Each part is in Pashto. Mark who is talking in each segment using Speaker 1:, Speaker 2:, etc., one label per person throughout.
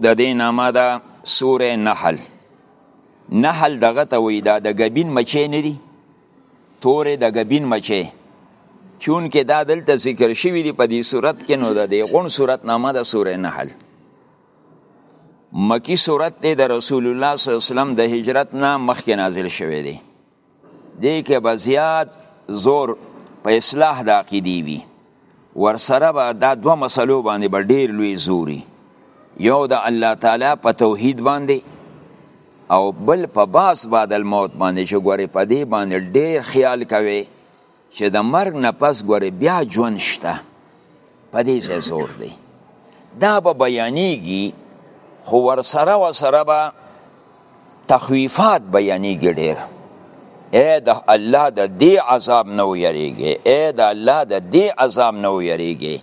Speaker 1: د دې نامه ده سوره نحل نحل دغه ته وی دا د غبین مچې نه دي تورې د غبین مچې چون کې دا دلته ذکر شوی دی په دې صورت کې نو د دې غون صورت نامه ده سوره نحل مکی صورت دی د رسول الله صلی الله علیه وسلم د هجرت نه مخکې نازل شوی دی دې کې به زیات زور په اصلاح د عقیدې وي ورسره به دا دوه مسلو باندې به ډیر لوی زوري یو د الله تعالی په توحید باندې او بل په باس بعد الموت باندې چې ګورې په دې باندې ډیر خیال کوي چې د مرګ نه پس ګورې بیا ژوند شته په دې ځای زور دی دا به بیانېږي خو ورسره ورسره به تخویفات بیانېږي ډېر اے د الله د دې عذاب نه ویریږي اے د الله د دې عذاب نه ویریږي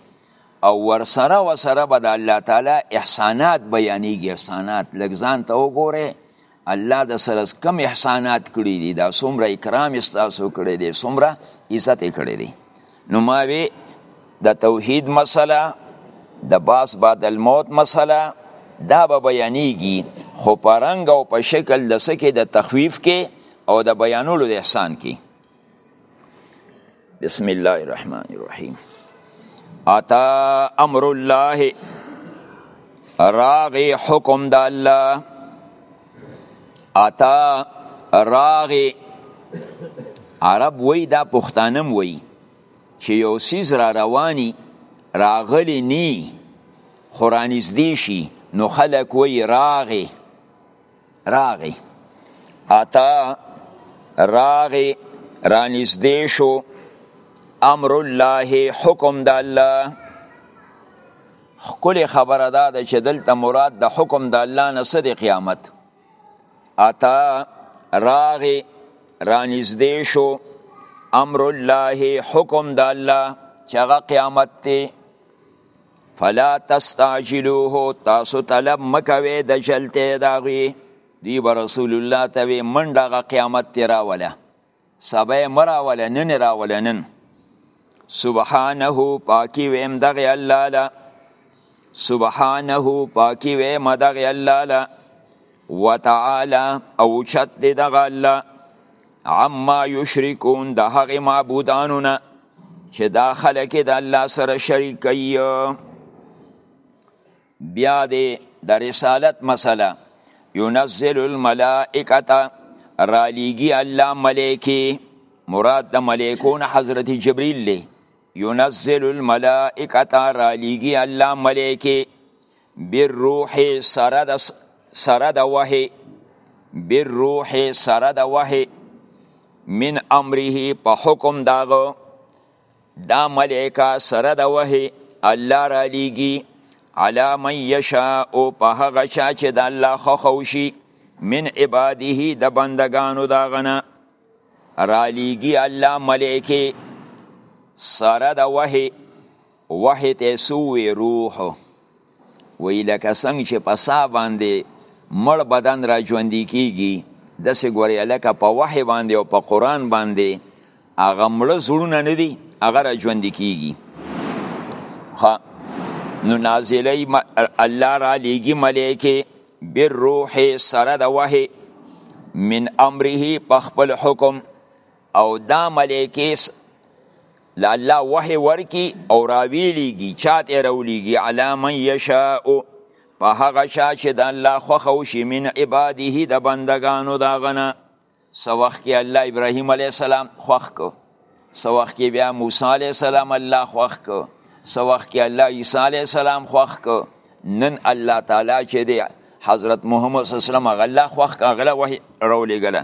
Speaker 1: او ورسره ورسره به د الله تعالی احسانات بیانېږي احسانات لږ ځان ته وګوره الله د سره کم احسانات کړی دی دا څومره اکرام استاسو کړی دی څومره عزت کړی دی نو ما وی د توحید مسله د باس بعد الموت مسله دا به بیانیږي خو پرنګ او په شکل د سکه د تخویف کې او د بیانولو د احسان کې بسم الله الرحمن الرحیم اتا امر الله راغی حکم د الله اتا راغی عرب وی دا پښتانم وی چې یو سیز را روانی راغلی نی خورانیز دیشی نو خلق وی راغی راغی اتا راغی رانږدې شو امر الله حکم د الله خکل خبره دا ده چې دلته مراد د حکم د الله نه څه دی قیامت اتا راغی رانږدې شو امر الله حکم د الله چې هغه قیامت دی فلا تستعجلوه تاسو طلب مکوي د جلته داغي دی به رسول الله ته وی منډه قیامت تی راوله سبا مرا ولا نن راوله نن سبحانه پاکی ویم دغه الله لا سبحانه پاکی ویم دغه الله لا وتعالی او چت دی دغه الله عما یشرکون د هغه معبودانو نه چې دا خلک د الله سره شریک کوي بیا دی د رسالت مسله ينزل الملائکه رالیږي الله ملائکه مراد د ملائکون حضرت جبريل له ينزل الملائکه رالیږي الله ملائکه بالروح سره د سره د وحی بالروح سره د وحی من امره په حکم داغه دا ملائکه سره د وحی الله را لیږي علا من یشاء او په هغه چا چې د الله خوښوشي من عباده د بندگانو داغنه را لیږي الله ملائکه سره د وحی وحی ته سوی روح وی لکه څنګه چې په سا باندې مړ بدن را ژوندې کیږي داسې ګورې لکه په وحی باندې او په قرآن باندې هغه مړه زړونه نه دي هغه را ژوندې کیږي نو نازلی الله را لیږي ملایکې بر روح سره د وحی من امره په خپل حکم او دا ملائکه له الله وحی ورکی او راویلیږي چاته راولیږي علی من یشاء په هغه چا چې د الله خوښه وشي من عباده د بندگانو دا غنه څه وخت کې الله ابراهیم علیه السلام خوښ کو څه وخت کې بیا موسی علیه السلام الله خوښ کو څه وخت کې الله عیسی علیه السلام خوښ کو نن الله تعالی چې دی حضرت محمد صلی الله علیه وسلم غلا خوښ کاغله وه رولېګله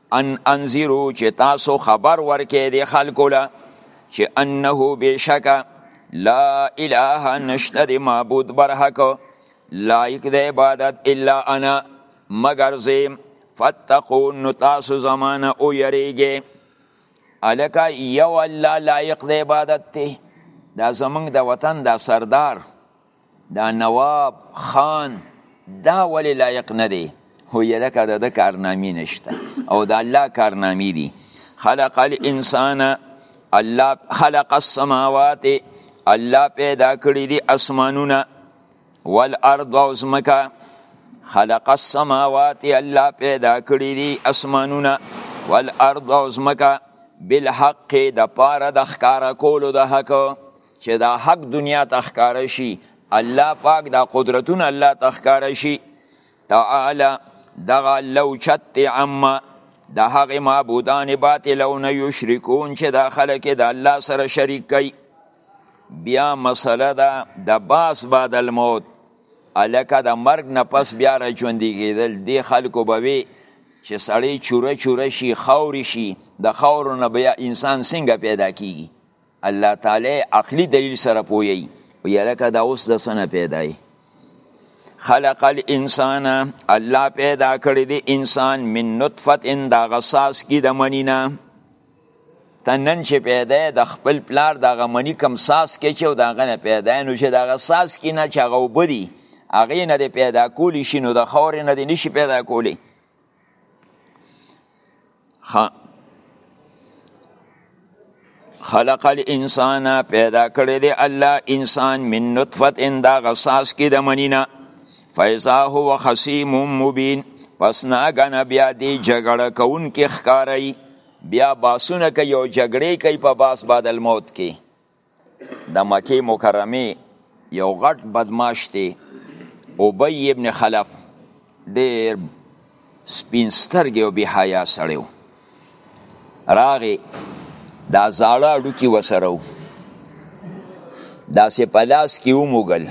Speaker 1: ان انذرو چې تاسو خبر ورکې دي خلکو له چې انه بشکا لا اله نشته دی معبود بر حق لایق د عبادت الا انا مگر زیم فتقون نو تاسو زمانه او یریږي الکه یو الله لایق د عبادت دی دا زمونږ د وطن دا سردار دا نواب خان دا ولی لایق نه دی هو یلکه د د کارنامی نشته او د الله کارنامی دی خلق الانسان الله خلق السماوات الله پیدا کړی دی اسمانونه والارض او زمکا خلق السماوات الله پیدا کړی دی اسمانونه والارض او زمکا بالحق د پاره د ښکارا کولو د حق چې دا حق دنیا ته ښکاره شي الله پاک دا قدرتونه الله ته ښکاره شي تعالی دغه لو چت عما د هغې معبودان باطلونه یشرکون چې دا خلک د الله سره شریک کوي بیا مسله ده د باس بعد الموت الکه د مرګ نه پس بیا را ژوندي کېدل دې خلکو به وي چې سړی چوره چوره شي خاورې شي د خاورو نه بیا انسان څنګه پیدا کیږي الله تعالی عقلی دلیل سره پویی یره که دا اوس د سنه پیدای خلق الانسان الله پیدا کړی دی انسان من نطفه ان دا غساس کی د منینا تنن چې پیدا د خپل پلار د غمنی کم ساس کې چې دا غنه پیدا نو چې دا غساس کی نه چې غو بدی اغه نه پیدا کولی شي نو د خور نه دی نشي پیدا کولی خلق الانسان پیدا کړی دی الله انسان من نطفه ان دا غساس کې د منینا فیضا هو خصیم مبین پس ناګنه بیا دی جګړه کون کې ښکاری بیا باسونه کوي او جګړې کوي په باس بعد الموت کې د مکه مکرمه یو غټ بدمعاش دی ابی ابن خلف ډیر سپین سترګې او بهایا سړی راغی دا زاړه اډوکی وسره و داسې په لاس کې وموږل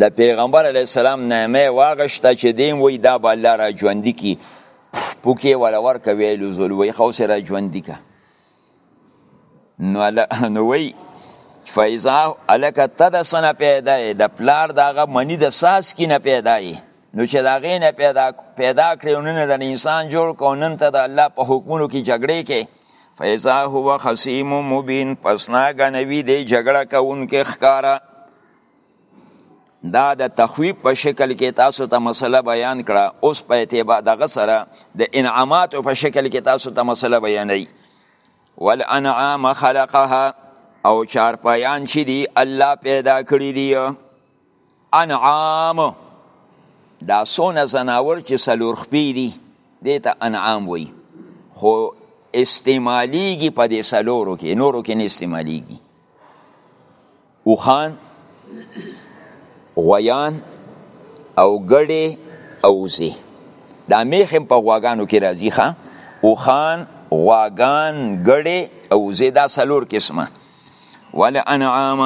Speaker 1: د پیغمبر علی السلام نامه واغشته چې دیم وی دا به الله را ژوندي کی پوکې ولا ورکه ویلو زول وی خو سره ژوندي که نو وی فیضا الکه ته د سنه پیدا یې د پلار دغه منی د ساس کې نه پیدا یې نو چې دا غې نه پیدا پیدا کړې نو نه د انسان جوړ کو نن ته د الله په حکمونو کې جګړې کې فیضا هو خصیم مبین پس ناګه نوی دی جګړه کوونکې ښکارا دا د تخویب په شکل کې تاسو ته مسله بیان کړه اوس په اعتبار دغه سره د انعامات په شکل کې تاسو ته مسله بیانوي والانعام خلقها او چارپایان چې دي الله پیدا کړی دی انعام دا سونه زناور چې سلور خپې دي دې ته انعام وي خو استعمالیږي په دې سلورو کې نورو کې نه استعمالیږي اوښان، غویان او ګړې او وزې دا میخ هم په غواګانو کې راځي ښه اوښان غواګان ګړې او وزې دا څلور قسمه ول انعام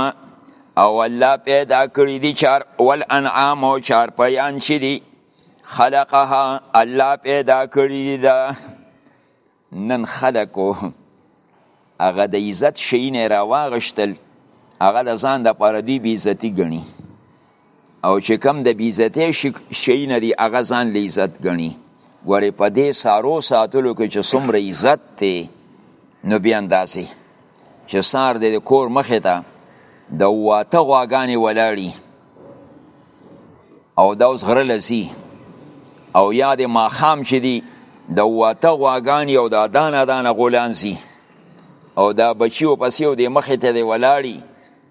Speaker 1: او الله پیدا کړی دي چار ول انعام او چار پیان چې دي خلقها الله پیدا کړی دي دا نن خلکو هغه د عزت شینه راواغشتل هغه د ځان د پاره دی بی عزتی غنی او چې کم د بی عزتی شینه دی هغه ځان له عزت غنی ګوره په دې سارو ساتلو کې چې څومره عزت دی نو بیا اندازې چې سار د کور مخې ته د واته غواګانې ولاړی او دا اوس غره لسی او یا د ماخام چې دی د واته غواګانی او د دانه دانه غولان سی او دا بچیو پسې او د مخې ته دی ولاړی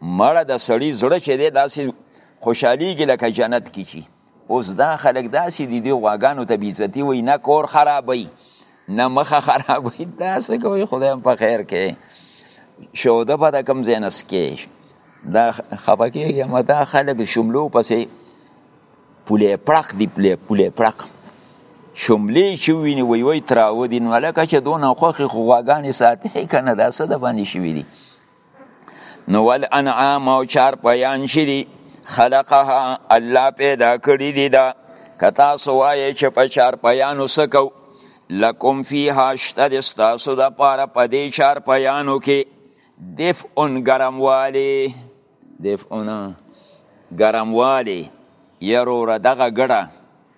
Speaker 1: مړه د سړی زړه چې دی داسې خوشحالیږي لکه جنت کې چی اوس دا خلک داسې دي دی غواګانو ته بیزتی وي نه کور خرابوي نه مخه خرابوي دا څه کوي خدای په خیر کې شوده به د کم ځای نه سکې دا خفه کېږي ما دا خلک شملو پسې پولې پړق دي پولې پولې پړق شملې چې ویني وی وی تراو دي نو لکه چې دونه خوښې خو غواګانې ساتي که نه دا څه د باندې شوي دي نو ول انعام او چار پیان شي دي خلقها الله پیدا کړی دی دا کتا سوای چې په چار پیانو سکو لکم فیها شته د ستاسو د پاره په دې چار پیانو کې دفعن ګرموالی دفعن ګرموالی یروره دغه ګړه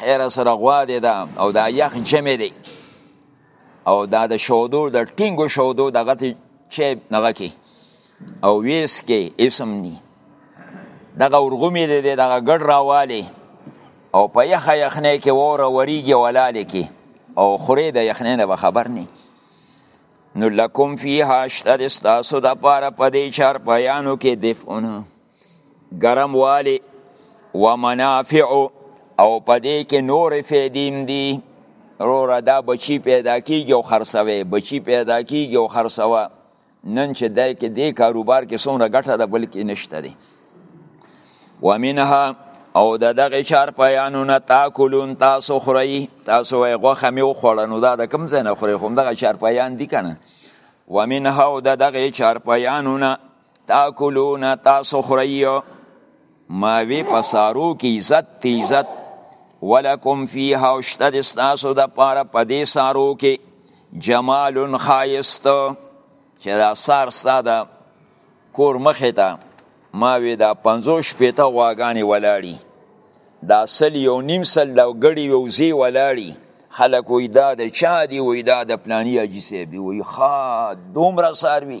Speaker 1: حیر سره غوا دی دا او دا یخ جمع دی او دا د شودو د ټینګو شودو دغه ته چې نغه کې او ویس کې اسم ني دغه ورغومې دی دغه ګډ راوالی او په یخه یخنه کې وره وریږي ولاله کې او خورې د یخنه نه خبر نه نو لکم فیها اشتر استاسو د پاره په دې چار پیانو کې دفعونه ګرم والی و منافع او په دې کې نور فیدیم دی روره دا بچی پیدا کیږي او خرڅوي بچی پیدا کیږي او خرڅوه نن چې دای کې دې کاروبار کې څومره ګټه ده بلکې نشته دی ومنها او د دغه چار پیانو نه تاکلون تاسو خوري تاسو یې غوخه مې وخوړه نو دا د کوم ځای نه خوري خو دغه چار پیان دي کنه ومنها او د دغه چار پیانو نه تاکلون تاسو خورئ ماوی په سارو کې عزت تی عزت ولکم فیها او شته د ستاسو د پاره په دې سارو کې جمال خایست چې دا سار ستا د کور مخې ته ما وی دا پنځو شپېته غواګانې ولاړي دا سل یو نیم سل د ګړي یو زی ولاړي خلک وی دا د چا دی وی دا د پلانی حاجي صاحب دی وی ښه دومره ساروي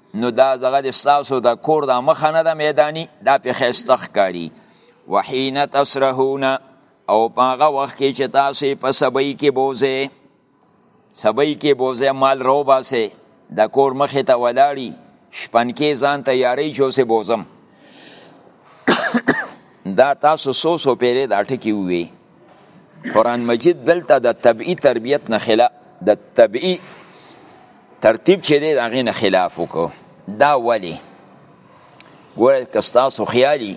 Speaker 1: نو دا دغه د ستاسو د کور دا مخه نه ده میدانی دا په خیسته ښکاري وحین تسرحون او په هغه وخت کې چې تاسو په سبی کې بوزئ سبی کې بوزئ مال رو باسئ د کور مخې ته ولاړی شپنکې ځان تیاری چې اوسې بوزم دا تاسو سو سو پیرې دا ټکي ووي قرآن مجید دلته د طبعی تربیت نه خلاف د طبعی ترتیب چې دی هغه نه خلاف وکړو دا ولی ګوره که ستاسو خیالي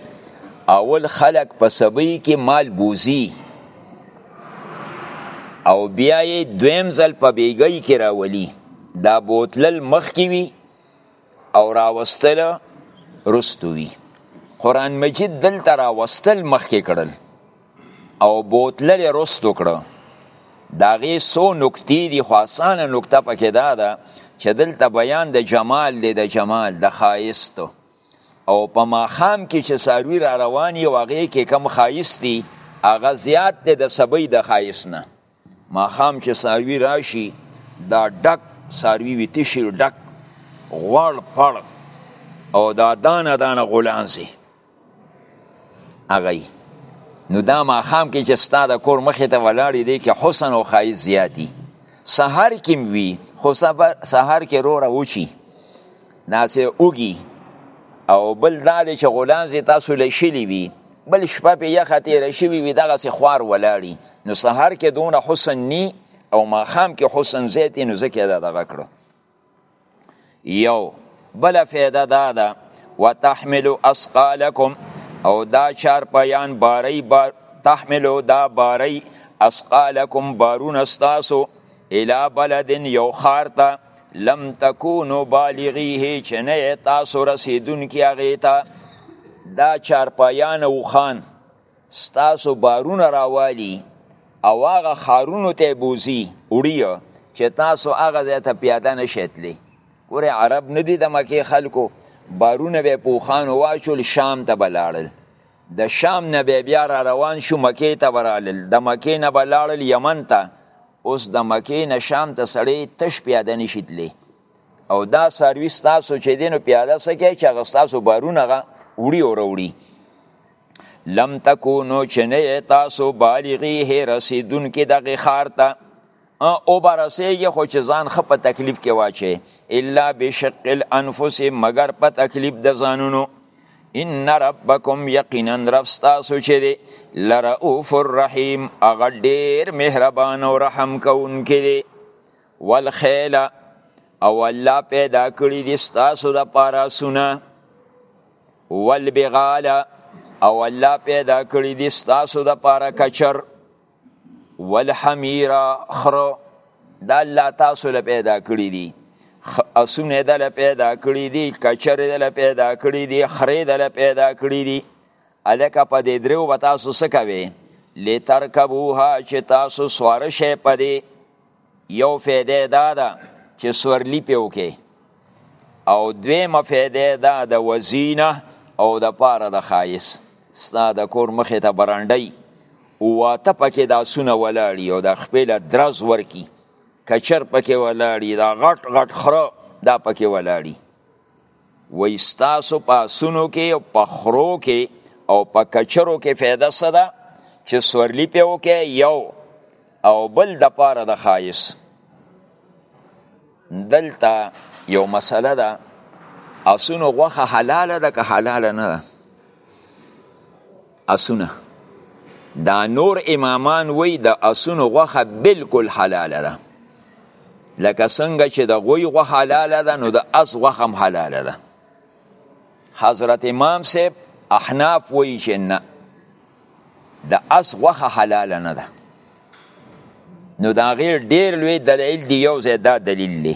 Speaker 1: اول خلق په سبی کې مال بوزي او بیا یې دویم ځل په بیګی کې راولي دا بوتلل مخکې وي او راوستل رستو وی قران مجید دلته راوستل مخکې کړل او بوتلل رستو کړو دا غي سو نکتی دی خو اسانه نکته پکې دا ده چې دلته بیان د جمال دی د جمال د خایست او په ماخام کې چې ساروی را رواني او هغه کې کم خایستی هغه زیات دی د سبي د خایست نه ماښام چې ساروي راشي دا ډک ساروي وي تشي ډک غوړ پړ او دا دانه دانه غولان سي اغي نو دا ماخام کې چې ستا د کور مخې ته ولاړې دی کې حسن او خایز زیاتی سهار کې وي خو سهار کې روره وچی ناسې اوږي او بل دا دی چې غولان زی تاسو لشلی وي بل شپه په یخه تیره شوي وي دغسې خوار ولاړي نو سهار کې دونه حسن نی او ماښام کې حسن زیات نو ځکه دا دغه کړو یو بل فایده دا ده وتحملوا اسقالکم او دا چار پیان باری بار تحملوا دا باری اسقالکم بارون استاسو الى بلد یو خارتا لم تکونو بالغیه چې نه تاسو رسیدونکي هغې ته دا چارپایان او خان ستاسو بارونه راوالي او هغه خارونو ته بوزي وړي چې تاسو هغه ځای ته پیاده نشئ تللی ګورې عرب نه دي د مکې خلکو بارونه به پوخان واچول شام ته بلاړل د شام نه به بیا را روان شو مکې ته به رالل د مکې نه به لاړل یمن ته اوس د مکې نه شام ته سړی تش پیاده نشي تللی او دا څاروي ستاسو چې دی نو پیاده څه کوي چې هغه ستاسو بارونه هغه وړي او راوړي لم تکونو چې نه تاسو بالغي هې رسېدونکي دغې ښار ته او برسیږي خو چې ځان خپ تکلیف کې واچي الا بشق الانفس مگر په تکلیف د ځانونو ان ربکم یقینا رب تاسو چې دی لرؤف الرحیم هغه ډیر مهربان او رحم کوونکی دی والخیل او الله پیدا کړی دی تاسو د پاره سونه والبغال او الله پیدا کړی دی تاسو د پاره کچر والحمیر خر دا الله تاسو له پیدا کړی دی اسونه د له پیدا کړی دی کچر د له پیدا کړی دی خرې د له پیدا کړی دی الکه په دې درو وتا سو سکوي لترکبوها چې تاسو سوار شي په دې یو فیده دا ده چې سورلی په وکي او دویمه فیده دا د وزینه او د پاره د خایس ستا د کور مخې ته برانډي او واته پکې دا سونه ولاړی او د خپل درز ورکی کچر پکې ولاړی دا غټ غټ خره دا پکې ولاړی وای ستاسو په اسونو کې او په خرو کې او په کچرو کې فایده څه ده چې سورلی په وکه یو او بل د پاره د خایس دلته یو مسله ده اسونو غوخه حلاله ده که حلاله نه ده اسونه دا نور امامان وی د اسونو غوخه بالکل حلاله ده لکه څنګه چې د غوی غوخه حلاله ده نو د اس غوخه هم حلاله ده حضرت امام صاحب احناف وی چې نه د اس غوخه حلاله نه ده نو دا غیر ډیر لوی دلیل دی یو زیاده دلیل دی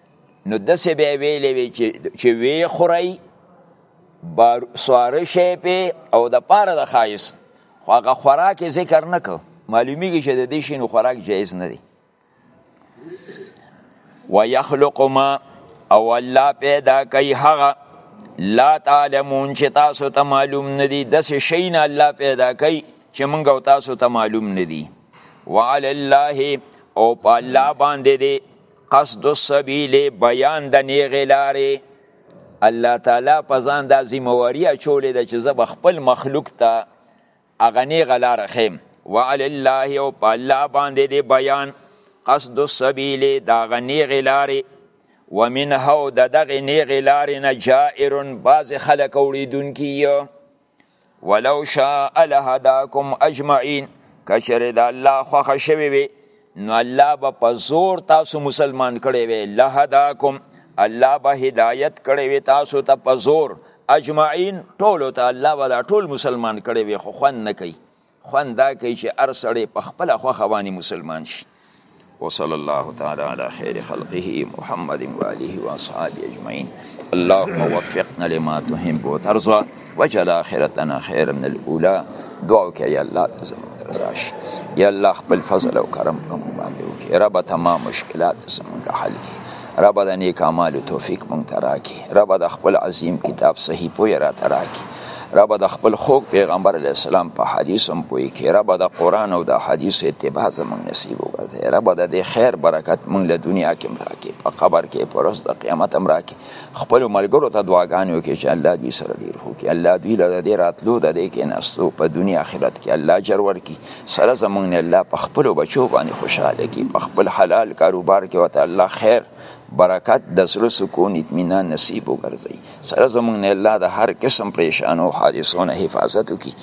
Speaker 1: نو دسې به ویلې وی چې چې وی خورای بار سوار شي په او د پاره د خایس خو هغه خوراک ذکر نه کو معلومیږي چې د دې شینو خوراک جایز نه دی ويخلق ما او الله پیدا کوي هغه لا تعلمون چې تاسو ته معلوم ندي د څه شي نه الله پیدا کوي چې موږ او تاسو ته معلوم ندي وعلى الله او په الله باندې دی قصد السبیل بیان د نیغې لارې الله تعالی په ځان دا ذمواري اچولې ده چې زه به خپل مخلوق ته هغه نیغه لاره ښیم وعلی الله او په الله باندې دې بیان قصد السبیل د هغه نیغې لارې ومنها او د دغې نیغې لارې نه جائر بعضې خلک اوړېدونکي ولو شاء لهداکم اجمعین کچره د الله خوخه شوی وي نو الله به په زور تاسو مسلمان کړي وي لهداکم الله به هدایت کړي وي تاسو ته په زور اجمعین ټول ته الله به ټول مسلمان کړي وي خو خوند نه کوي خوند دا کوي چې هر سړی په خپله خوښه باندې مسلمان شي وصلى الله تعالى على خير خلقه محمد وآله وأصحابه أجمعين اللهم وفقنا لما تحب وترضى وجل آخرتنا خير من الأولى دعوك يا الله تزمن رضاش يا الله خپل فضل او کرم کوم باندې وکي رب تمام مشکلات زمونږه حل کړي رب د نیک اعمال توفیق مونږ تراکي رب د خپل عظیم کتاب صحیح پوی را تراکي رب د خپل خوږ پیغمبر علی السلام په حدیث هم پوي کې رب د قران او د حدیث اتباع زموږ نصیب وګرځي رب د دې خیر برکت موږ له دنیا کې مراکې په قبر کې پر ورځ د قیامت هم راکې خپل ملګرو ته دعاګانې وکړي چې الله دې سره ډیر خو کې الله دې له دې راتلو د دې کې نستو په دنیا آخرت کې الله اجر ورکړي سره زموږ نه الله په خپل بچو باندې خوشاله کړي په خپل حلال کاروبار کې وته الله خیر برکت د سره سکون اطمینان نصیب وګرځي سره زمونږ نه الله د هر قسم پریشان او حادثو نه حفاظت وکي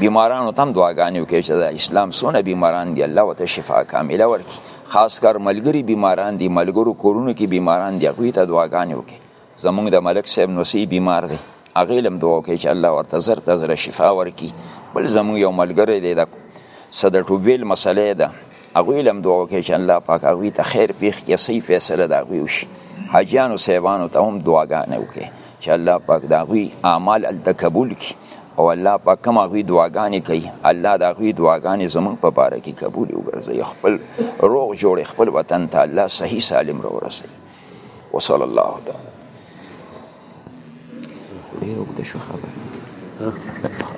Speaker 1: بیمارانو تم دعاګانې وکړي چې د اسلام سونه بیماران دي الله وته شفا کامله ورکړي خاص کر ملګری بیماران دي ملګرو کورونو کې بیماران دي هغوی ته دعاګانې وکړي زمونږ د ملک صاحب نوسی بیمار دی هغه لم دعا وکړي چې الله ورته زر ته زر شفا ورکړي بل زمونږ یو ملګری دی د صدر ټوبیل مسله ده هغوی لم دعا وکړي چې الله پاک هغوی ته خیر پیښ کړي صحیح فیصله دا هغوی وشي حاجیانو صاحبانو ته هم دعاګانې وکړي چې الله پاک دا هغوی اعمال هلته قبول کړي او الله پاک کوم هغوی دعاګانې کوي الله دا هغوی دعاګانې زمونږ په باره کې قبول وګرځوي خپل روغ جوړې خپل وطن ته الله صحیح سالم را ورسوي وصلی الله تعالی ډېر اوږده شو خبره